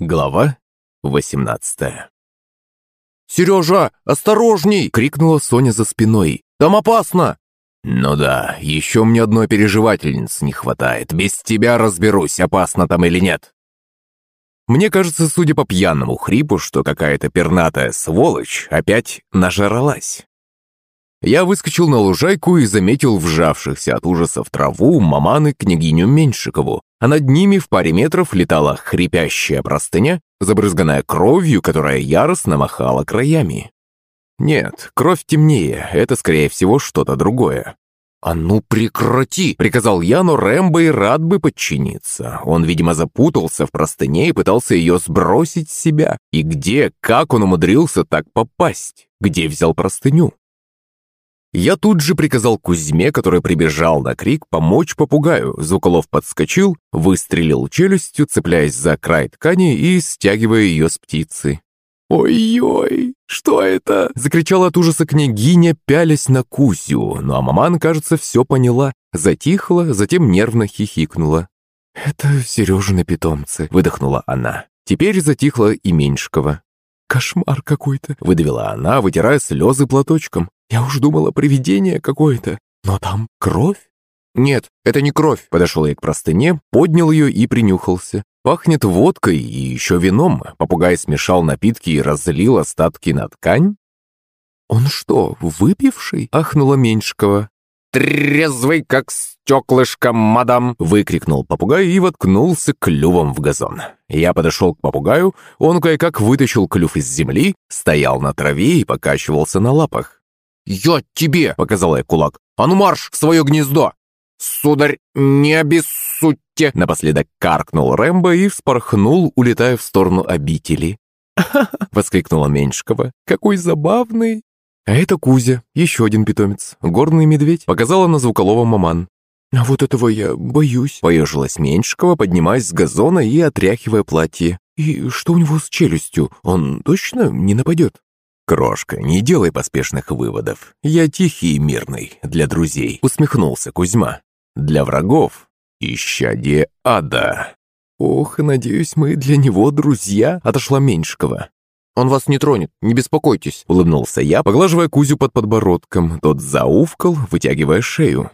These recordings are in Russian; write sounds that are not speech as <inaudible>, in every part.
Глава 18 «Сережа, осторожней!» — крикнула Соня за спиной. «Там опасно!» «Ну да, еще мне одной переживательницы не хватает. Без тебя разберусь, опасно там или нет». Мне кажется, судя по пьяному хрипу, что какая-то пернатая сволочь опять нажралась. Я выскочил на лужайку и заметил вжавшихся от ужаса в траву маманы княгиню Меньшикову, а над ними в паре метров летала хрипящая простыня, забрызганная кровью, которая яростно махала краями. Нет, кровь темнее, это, скорее всего, что-то другое. «А ну прекрати!» — приказал я, но Рэмбо и рад бы подчиниться. Он, видимо, запутался в простыне и пытался ее сбросить с себя. И где, как он умудрился так попасть? Где взял простыню? Я тут же приказал Кузьме, который прибежал на крик, помочь попугаю. Звуколов подскочил, выстрелил челюстью, цепляясь за край ткани и стягивая ее с птицы. «Ой-ой, что это?» — закричала от ужаса княгиня, пялясь на Кузю. Ну а маман, кажется, все поняла, затихла, затем нервно хихикнула. «Это Сережины питомцы», — выдохнула она. Теперь затихла и Меньшкова. «Кошмар какой-то», — выдавила она, вытирая слезы платочком. Я уж думала, привидение какое-то. Но там кровь? Нет, это не кровь. Подошел я к простыне, поднял ее и принюхался. Пахнет водкой и еще вином. Попугай смешал напитки и разлил остатки на ткань. «Он что, выпивший?» — ахнула Меньшикова. «Трезвый, как стеклышко, мадам!» — выкрикнул попугай и воткнулся клювом в газон. Я подошел к попугаю, он кое-как вытащил клюв из земли, стоял на траве и покачивался на лапах. «Я тебе!» — показал я кулак. «А ну марш в свое гнездо!» «Сударь, не обессудьте!» Напоследок каркнул Рэмбо и вспорхнул, улетая в сторону обители. <laughs> «Ха-ха!» — воскликнула Меньшикова. «Какой забавный!» А это Кузя, еще один питомец, горный медведь, показала на звуколова маман. «А вот этого я боюсь», — поежилась Меньшикова, поднимаясь с газона и отряхивая платье. «И что у него с челюстью? Он точно не нападет?» «Крошка, не делай поспешных выводов. Я тихий и мирный, для друзей», — усмехнулся Кузьма. «Для врагов — исчадие ада». «Ох, надеюсь, мы для него друзья», — отошла Меньшикова. «Он вас не тронет, не беспокойтесь», — улыбнулся я, поглаживая Кузю под подбородком. Тот зауфкал, вытягивая шею.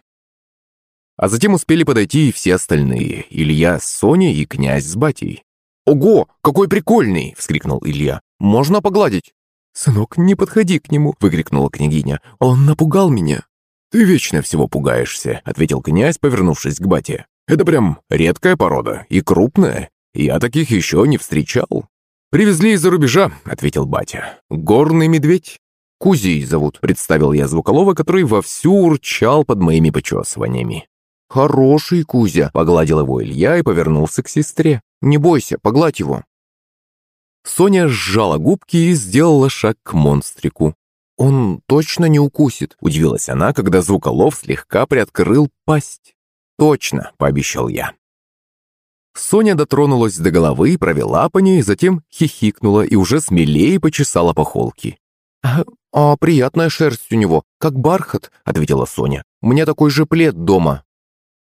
А затем успели подойти и все остальные. Илья с Соней и князь с батей. «Ого, какой прикольный!» — вскрикнул Илья. «Можно погладить?» «Сынок, не подходи к нему!» — выкрикнула княгиня. «Он напугал меня!» «Ты вечно всего пугаешься», — ответил князь, повернувшись к бате. «Это прям редкая порода и крупная. Я таких еще не встречал». «Привезли из-за рубежа», — ответил батя. «Горный медведь». «Кузей зовут», — представил я Звуколова, который вовсю урчал под моими почесываниями. «Хороший Кузя», — погладил его Илья и повернулся к сестре. «Не бойся, погладь его». Соня сжала губки и сделала шаг к монстрику. «Он точно не укусит?» – удивилась она, когда звуколов слегка приоткрыл пасть. «Точно», – пообещал я. Соня дотронулась до головы, провела по ней, затем хихикнула и уже смелее почесала по холке. «А, а приятная шерсть у него, как бархат», — ответила Соня. «У меня такой же плед дома».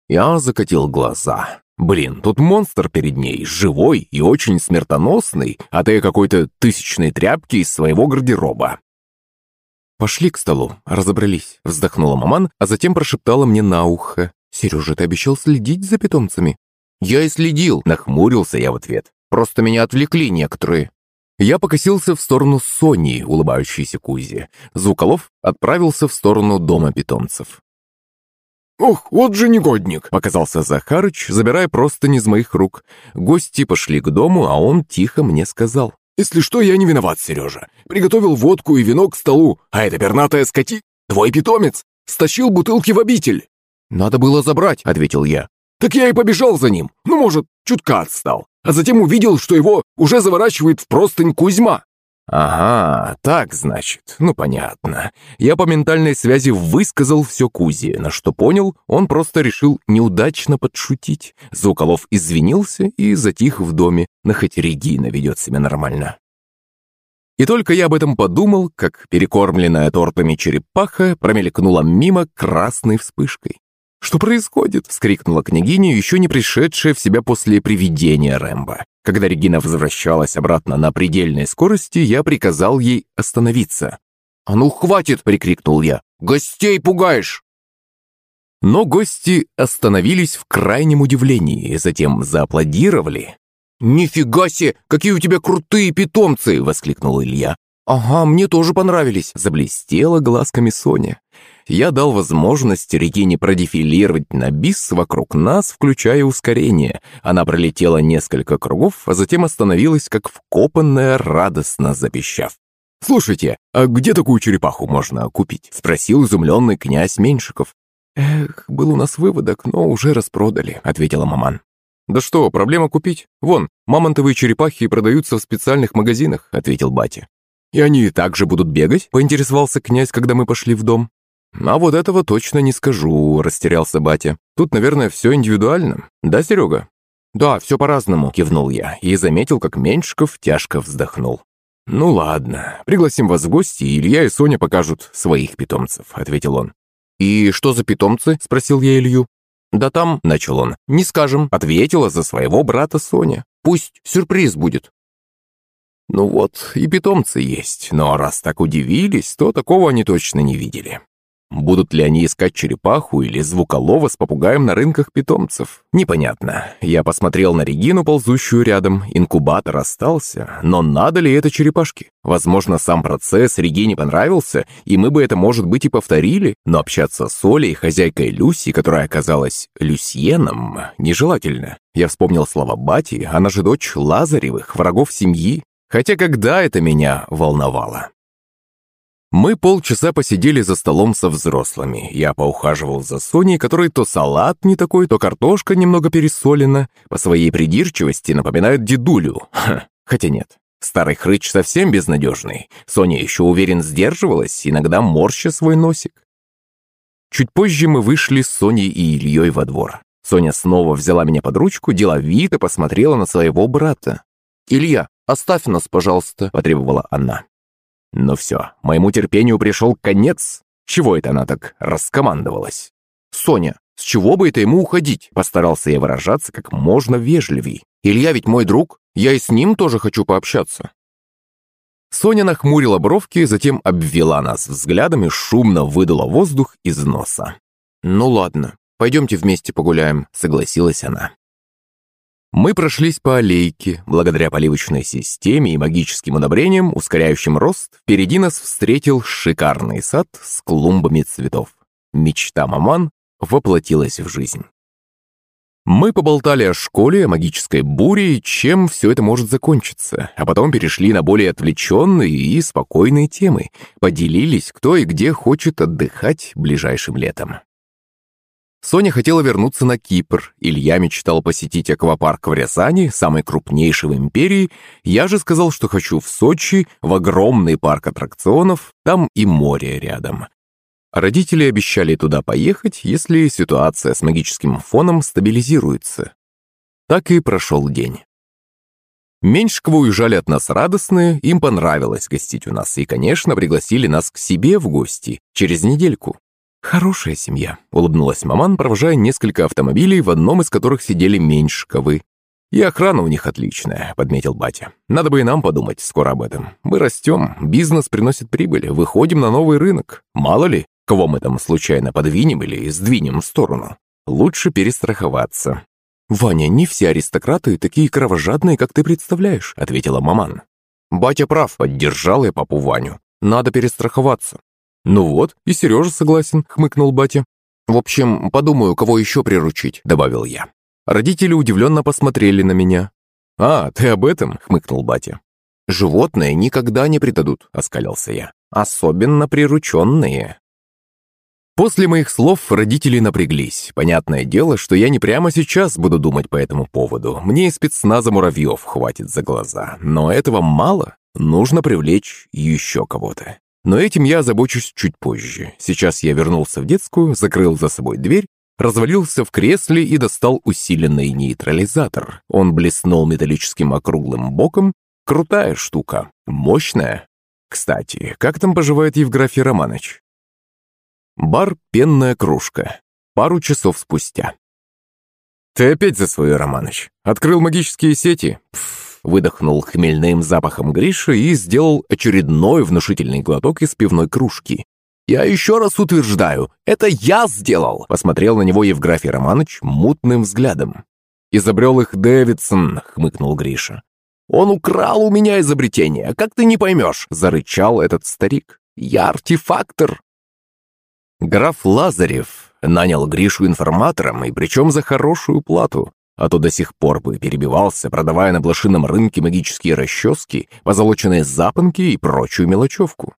Я закатил глаза. Блин, тут монстр перед ней, живой и очень смертоносный, а ты какой-то тысячной тряпки из своего гардероба. «Пошли к столу, разобрались», — вздохнула маман, а затем прошептала мне на ухо. «Сережа, ты обещал следить за питомцами?» «Я и следил», — нахмурился я в ответ. «Просто меня отвлекли некоторые». Я покосился в сторону Сони, улыбающейся Кузи. Звуколов отправился в сторону дома питомцев. «Ох, вот же негодник!» — показался Захарыч, забирая просто не из моих рук. Гости пошли к дому, а он тихо мне сказал. «Если что, я не виноват, Сережа. Приготовил водку и вино к столу, а эта пернатая скоти... Твой питомец! Стащил бутылки в обитель!» «Надо было забрать», — ответил я. «Так я и побежал за ним. Ну, может, чутка отстал. А затем увидел, что его уже заворачивает в простынь Кузьма. «Ага, так, значит. Ну, понятно. Я по ментальной связи высказал все Кузе, на что понял, он просто решил неудачно подшутить. Звуколов извинился и затих в доме, но хоть Регина ведет себя нормально. И только я об этом подумал, как перекормленная тортами черепаха промелькнула мимо красной вспышкой. «Что происходит?» — вскрикнула княгиня, еще не пришедшая в себя после привидения Рэмбо. Когда Регина возвращалась обратно на предельной скорости, я приказал ей остановиться. «А ну, хватит!» – прикрикнул я. «Гостей пугаешь!» Но гости остановились в крайнем удивлении, затем зааплодировали. «Нифига себе! Какие у тебя крутые питомцы!» – воскликнул Илья. «Ага, мне тоже понравились», – заблестела глазками Соня. Я дал возможность Регине продефилировать на бис вокруг нас, включая ускорение. Она пролетела несколько кругов, а затем остановилась, как вкопанная, радостно запищав. «Слушайте, а где такую черепаху можно купить?» – спросил изумленный князь Меньшиков. «Эх, был у нас выводок, но уже распродали», — ответила маман. «Да что, проблема купить? Вон, мамонтовые черепахи продаются в специальных магазинах», — ответил батя. «И они также будут бегать?» — поинтересовался князь, когда мы пошли в дом. «А вот этого точно не скажу», — растерялся батя. «Тут, наверное, все индивидуально. Да, Серега?» «Да, все по-разному», — кивнул я и заметил, как Меньшиков тяжко вздохнул. «Ну ладно, пригласим вас в гости, и Илья и Соня покажут своих питомцев», — ответил он. «И что за питомцы?» – спросил я Илью. «Да там», – начал он, – «не скажем», – ответила за своего брата Соня. «Пусть сюрприз будет». Ну вот, и питомцы есть, но раз так удивились, то такого они точно не видели. Будут ли они искать черепаху или звуколова с попугаем на рынках питомцев? Непонятно. Я посмотрел на Регину, ползущую рядом. Инкубатор остался. Но надо ли это черепашке? Возможно, сам процесс Регине понравился, и мы бы это, может быть, и повторили. Но общаться с Олей, хозяйкой Люси, которая оказалась Люсьеном, нежелательно. Я вспомнил слова Бати, она же дочь Лазаревых, врагов семьи. Хотя когда это меня волновало? Мы полчаса посидели за столом со взрослыми. Я поухаживал за Соней, которой то салат не такой, то картошка немного пересолена. По своей придирчивости напоминает дедулю. Ха, хотя нет. Старый хрыч совсем безнадежный. Соня еще уверен сдерживалась, иногда морща свой носик. Чуть позже мы вышли с Соней и Ильей во двор. Соня снова взяла меня под ручку, деловито посмотрела на своего брата. «Илья, оставь нас, пожалуйста», – потребовала она. Но все, моему терпению пришел конец. Чего это она так раскомандовалась? «Соня, с чего бы это ему уходить?» Постарался я выражаться как можно вежливей. «Илья ведь мой друг, я и с ним тоже хочу пообщаться». Соня нахмурила бровки, затем обвела нас взглядом и шумно выдала воздух из носа. «Ну ладно, пойдемте вместе погуляем», — согласилась она. Мы прошлись по аллейке. Благодаря поливочной системе и магическим удобрениям, ускоряющим рост, впереди нас встретил шикарный сад с клумбами цветов. Мечта маман воплотилась в жизнь. Мы поболтали о школе, о магической буре и чем все это может закончиться, а потом перешли на более отвлеченные и спокойные темы, поделились, кто и где хочет отдыхать ближайшим летом. Соня хотела вернуться на Кипр, Илья мечтал посетить аквапарк в Рязани, самый крупнейший в империи, я же сказал, что хочу в Сочи, в огромный парк аттракционов, там и море рядом. Родители обещали туда поехать, если ситуация с магическим фоном стабилизируется. Так и прошел день. Меньшковы уезжали от нас радостные, им понравилось гостить у нас и, конечно, пригласили нас к себе в гости через недельку. «Хорошая семья», — улыбнулась маман, провожая несколько автомобилей, в одном из которых сидели Меньшковы. «И охрана у них отличная», — подметил батя. «Надо бы и нам подумать скоро об этом. Мы растем, бизнес приносит прибыль, выходим на новый рынок. Мало ли, кого мы там случайно подвинем или сдвинем в сторону. Лучше перестраховаться». «Ваня, не все аристократы такие кровожадные, как ты представляешь», — ответила маман. «Батя прав», — поддержал я папу Ваню. «Надо перестраховаться. «Ну вот, и Сережа согласен», — хмыкнул батя. «В общем, подумаю, кого еще приручить», — добавил я. Родители удивленно посмотрели на меня. «А, ты об этом?» — хмыкнул батя. «Животные никогда не предадут», — оскалился я. «Особенно прирученные». После моих слов родители напряглись. Понятное дело, что я не прямо сейчас буду думать по этому поводу. Мне и спецназа муравьев хватит за глаза. Но этого мало. Нужно привлечь еще кого-то. Но этим я озабочусь чуть позже. Сейчас я вернулся в детскую, закрыл за собой дверь, развалился в кресле и достал усиленный нейтрализатор. Он блеснул металлическим округлым боком. Крутая штука, мощная. Кстати, как там поживает Евграфий Романович? Бар «Пенная кружка». Пару часов спустя. «Ты опять за свое, Романыч. Открыл магические сети? Пф, выдохнул хмельным запахом Гриша и сделал очередной внушительный глоток из пивной кружки. «Я еще раз утверждаю, это я сделал!» Посмотрел на него Евграфий Романович мутным взглядом. «Изобрел их Дэвидсон», — хмыкнул Гриша. «Он украл у меня изобретение, как ты не поймешь?» — зарычал этот старик. «Я артефактор!» Граф Лазарев нанял Гришу информатором, и причем за хорошую плату, а то до сих пор бы перебивался, продавая на блошином рынке магические расчески, позолоченные запонки и прочую мелочевку.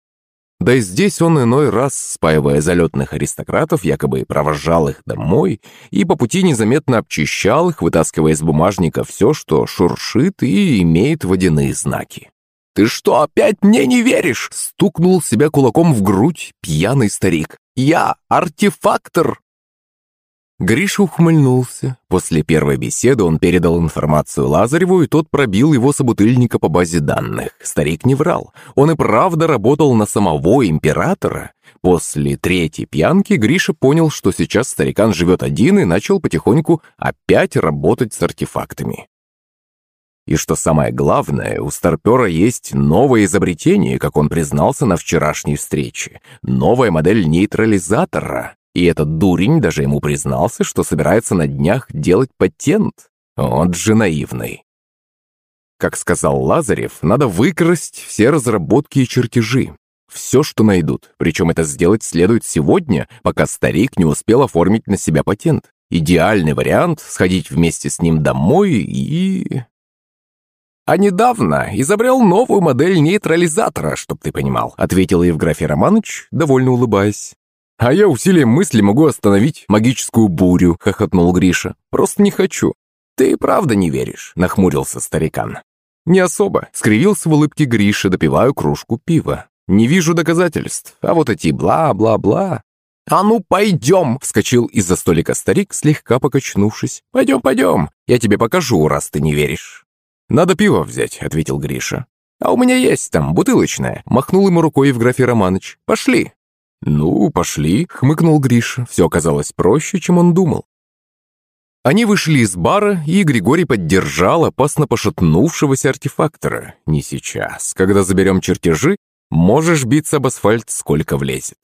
Да и здесь он иной раз, спаивая залетных аристократов, якобы провожал их домой и по пути незаметно обчищал их, вытаскивая из бумажника все, что шуршит и имеет водяные знаки. «Ты что, опять мне не веришь?» — стукнул себя кулаком в грудь пьяный старик. «Я артефактор!» Гриша ухмыльнулся. После первой беседы он передал информацию Лазареву, и тот пробил его собутыльника по базе данных. Старик не врал. Он и правда работал на самого императора. После третьей пьянки Гриша понял, что сейчас старикан живет один и начал потихоньку опять работать с артефактами. И что самое главное, у старпера есть новое изобретение, как он признался на вчерашней встрече. Новая модель нейтрализатора. И этот дурень даже ему признался, что собирается на днях делать патент. Он же наивный. Как сказал Лазарев, надо выкрасть все разработки и чертежи. Все, что найдут. Причем это сделать следует сегодня, пока старик не успел оформить на себя патент. Идеальный вариант – сходить вместе с ним домой и... «А недавно изобрел новую модель нейтрализатора, чтоб ты понимал», ответил Евграфий Романович, довольно улыбаясь. «А я усилием мысли могу остановить магическую бурю», — хохотнул Гриша. «Просто не хочу». «Ты правда не веришь?» — нахмурился старикан. «Не особо», — скривился в улыбке Гриша, допиваю кружку пива. «Не вижу доказательств, а вот эти бла-бла-бла». «А ну, пойдем!» — вскочил из-за столика старик, слегка покачнувшись. «Пойдем, пойдем, я тебе покажу, раз ты не веришь». «Надо пиво взять», — ответил Гриша. «А у меня есть там, бутылочное», — махнул ему рукой Евграфий Романович. «Пошли». «Ну, пошли», — хмыкнул Гриша. Все оказалось проще, чем он думал. Они вышли из бара, и Григорий поддержал опасно пошатнувшегося артефактора. «Не сейчас. Когда заберем чертежи, можешь биться об асфальт, сколько влезет».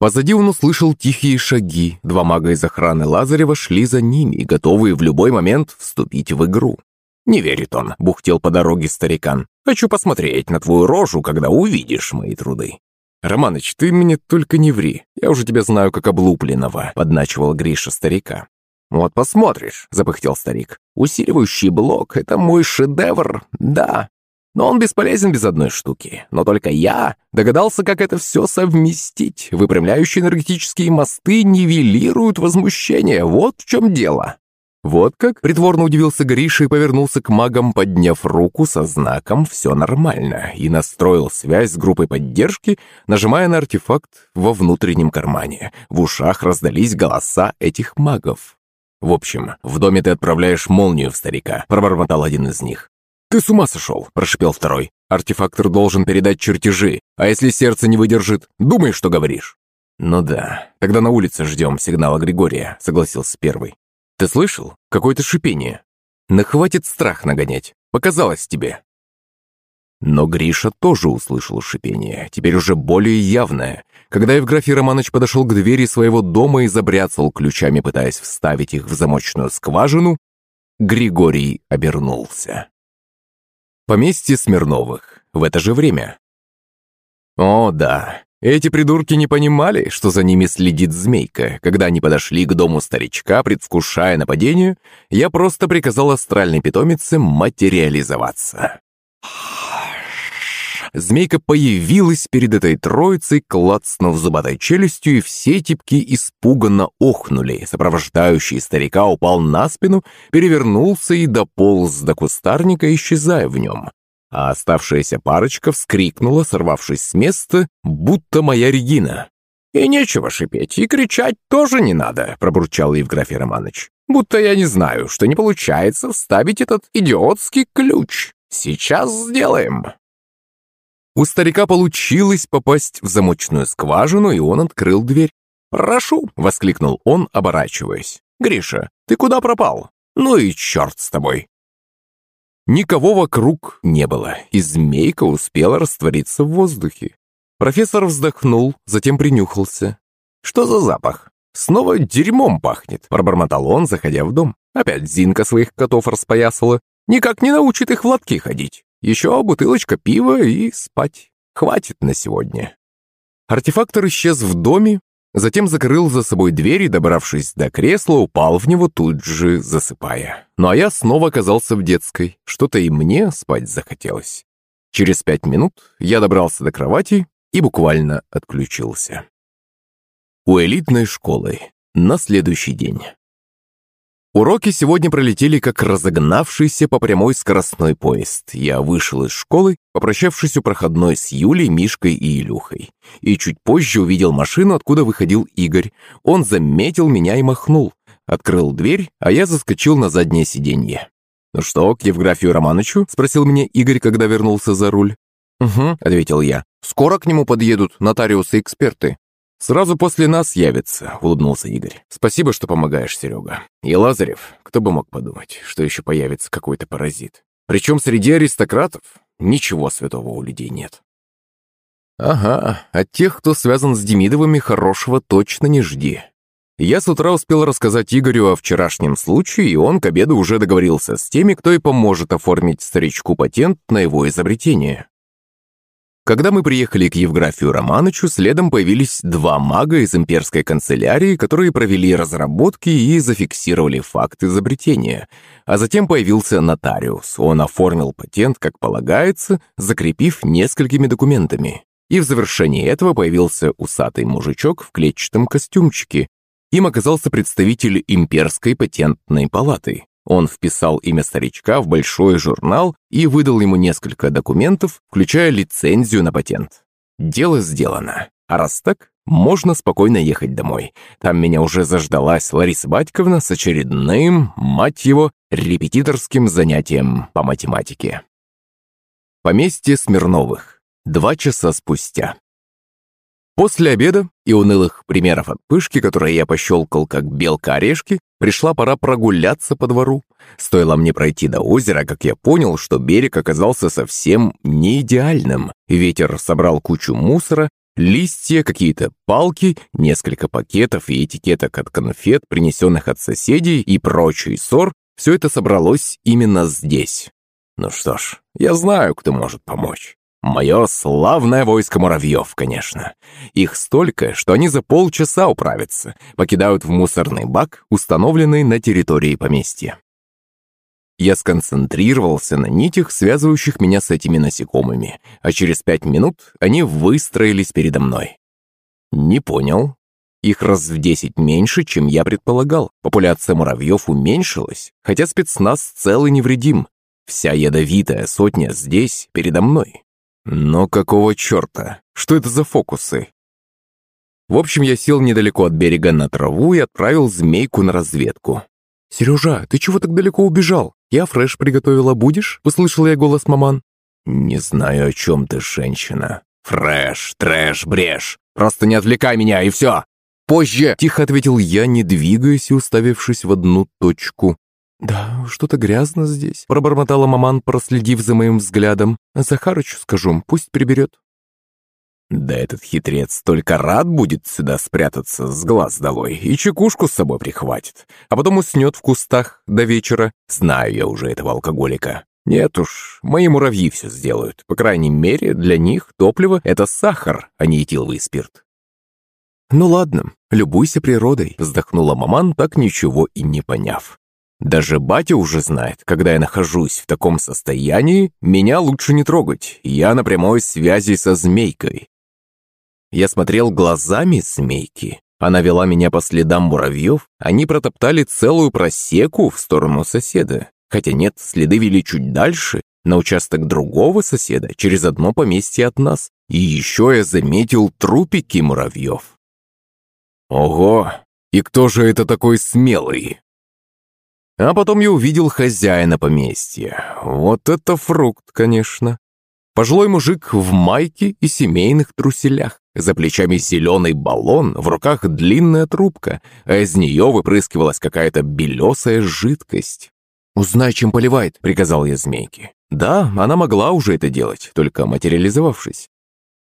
Позади он услышал тихие шаги. Два мага из охраны Лазарева шли за ними, готовые в любой момент вступить в игру. «Не верит он», — бухтел по дороге старикан. «Хочу посмотреть на твою рожу, когда увидишь мои труды». «Романыч, ты мне только не ври. Я уже тебя знаю как облупленного», — подначивал Гриша старика. «Вот посмотришь», — запыхтел старик. «Усиливающий блок — это мой шедевр, да. Но он бесполезен без одной штуки. Но только я догадался, как это все совместить. Выпрямляющие энергетические мосты нивелируют возмущение. Вот в чем дело». «Вот как?» — притворно удивился Гриша и повернулся к магам, подняв руку со знаком «Все нормально» и настроил связь с группой поддержки, нажимая на артефакт во внутреннем кармане. В ушах раздались голоса этих магов. «В общем, в доме ты отправляешь молнию в старика», — пробормотал один из них. «Ты с ума сошел!» – прошипел второй. «Артефактор должен передать чертежи, а если сердце не выдержит, думай, что говоришь». «Ну да, тогда на улице ждем сигнала Григория», – согласился первый. Ты слышал? Какое-то шипение. Но хватит страх нагонять. Показалось тебе. Но Гриша тоже услышал шипение, теперь уже более явное. Когда Евграфий Романович подошел к двери своего дома и забряцал ключами, пытаясь вставить их в замочную скважину, Григорий обернулся. Поместье Смирновых. В это же время. О, да. Эти придурки не понимали, что за ними следит змейка. Когда они подошли к дому старичка, предвкушая нападение, я просто приказал астральной питомице материализоваться. Змейка появилась перед этой троицей, клацнув зубатой челюстью, и все типки испуганно охнули. Сопровождающий старика упал на спину, перевернулся и дополз до кустарника, исчезая в нем а оставшаяся парочка вскрикнула, сорвавшись с места, будто моя Регина. «И нечего шипеть, и кричать тоже не надо», — пробурчал Евграфий Романович. «Будто я не знаю, что не получается вставить этот идиотский ключ. Сейчас сделаем». У старика получилось попасть в замочную скважину, и он открыл дверь. «Прошу!» — воскликнул он, оборачиваясь. «Гриша, ты куда пропал? Ну и черт с тобой!» Никого вокруг не было, и змейка успела раствориться в воздухе. Профессор вздохнул, затем принюхался. «Что за запах? Снова дерьмом пахнет», — пробормотал он, заходя в дом. Опять Зинка своих котов распоясала. Никак не научит их в лотки ходить. Еще бутылочка пива и спать. Хватит на сегодня. Артефактор исчез в доме, Затем закрыл за собой дверь и, добравшись до кресла, упал в него тут же, засыпая. Ну а я снова оказался в детской. Что-то и мне спать захотелось. Через пять минут я добрался до кровати и буквально отключился. У элитной школы. На следующий день. Уроки сегодня пролетели как разогнавшийся по прямой скоростной поезд. Я вышел из школы, попрощавшись у проходной с Юлей, Мишкой и Илюхой. И чуть позже увидел машину, откуда выходил Игорь. Он заметил меня и махнул. Открыл дверь, а я заскочил на заднее сиденье. «Ну что, к Евграфию Романычу?» – спросил меня Игорь, когда вернулся за руль. «Угу», – ответил я. «Скоро к нему подъедут нотариусы-эксперты». «Сразу после нас явится», — улыбнулся Игорь. «Спасибо, что помогаешь, Серега. И Лазарев, кто бы мог подумать, что еще появится какой-то паразит. Причем среди аристократов ничего святого у людей нет». «Ага, от тех, кто связан с Демидовыми, хорошего точно не жди. Я с утра успел рассказать Игорю о вчерашнем случае, и он к обеду уже договорился с теми, кто и поможет оформить старичку патент на его изобретение. Когда мы приехали к Евграфию Романычу, следом появились два мага из имперской канцелярии, которые провели разработки и зафиксировали факт изобретения. А затем появился нотариус. Он оформил патент, как полагается, закрепив несколькими документами. И в завершении этого появился усатый мужичок в клетчатом костюмчике. Им оказался представитель имперской патентной палаты. Он вписал имя старичка в большой журнал и выдал ему несколько документов, включая лицензию на патент. Дело сделано. А раз так, можно спокойно ехать домой. Там меня уже заждалась Лариса Батьковна с очередным, мать его, репетиторским занятием по математике. Поместье Смирновых. Два часа спустя. После обеда и унылых примеров от пышки, которые я пощелкал как белка орешки, пришла пора прогуляться по двору. Стоило мне пройти до озера, как я понял, что берег оказался совсем не идеальным. Ветер собрал кучу мусора, листья, какие-то палки, несколько пакетов и этикеток от конфет, принесенных от соседей и прочий ссор. Все это собралось именно здесь. Ну что ж, я знаю, кто может помочь. Мое славное войско муравьев, конечно. Их столько, что они за полчаса управятся, покидают в мусорный бак, установленный на территории поместья. Я сконцентрировался на нитях, связывающих меня с этими насекомыми, а через пять минут они выстроились передо мной. Не понял. Их раз в десять меньше, чем я предполагал. Популяция муравьев уменьшилась, хотя спецназ цел и невредим. Вся ядовитая сотня здесь, передо мной. Но какого черта? Что это за фокусы? В общем, я сел недалеко от берега на траву и отправил змейку на разведку. «Сережа, ты чего так далеко убежал? Я фреш приготовила, будешь?» Услышал я голос маман. «Не знаю, о чем ты, женщина. Фреш, трэш, брешь. Просто не отвлекай меня, и все. Позже!» Тихо ответил я, не двигаясь и уставившись в одну точку. «Да, что-то грязно здесь», — пробормотала маман, проследив за моим взглядом. «Захарычу скажу, пусть приберет». «Да этот хитрец только рад будет сюда спрятаться с глаз долой и чекушку с собой прихватит, а потом уснет в кустах до вечера. Знаю я уже этого алкоголика. Нет уж, мои муравьи все сделают. По крайней мере, для них топливо — это сахар, а не этиловый спирт». «Ну ладно, любуйся природой», — вздохнула маман, так ничего и не поняв. Даже батя уже знает, когда я нахожусь в таком состоянии, меня лучше не трогать, я на прямой связи со змейкой. Я смотрел глазами змейки. Она вела меня по следам муравьев, они протоптали целую просеку в сторону соседа. Хотя нет, следы вели чуть дальше, на участок другого соседа, через одно поместье от нас. И еще я заметил трупики муравьев. Ого, и кто же это такой смелый? А потом я увидел хозяина поместья. Вот это фрукт, конечно. Пожилой мужик в майке и семейных труселях. За плечами зеленый баллон, в руках длинная трубка, а из нее выпрыскивалась какая-то белесая жидкость. «Узнай, чем поливает», — приказал я змейке. Да, она могла уже это делать, только материализовавшись.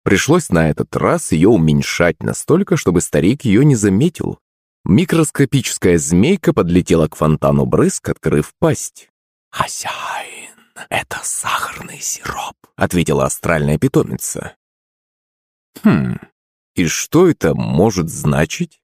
Пришлось на этот раз ее уменьшать настолько, чтобы старик ее не заметил. Микроскопическая змейка подлетела к фонтану брызг, открыв пасть. «Хозяин, это сахарный сироп», — ответила астральная питомица. «Хм, и что это может значить?»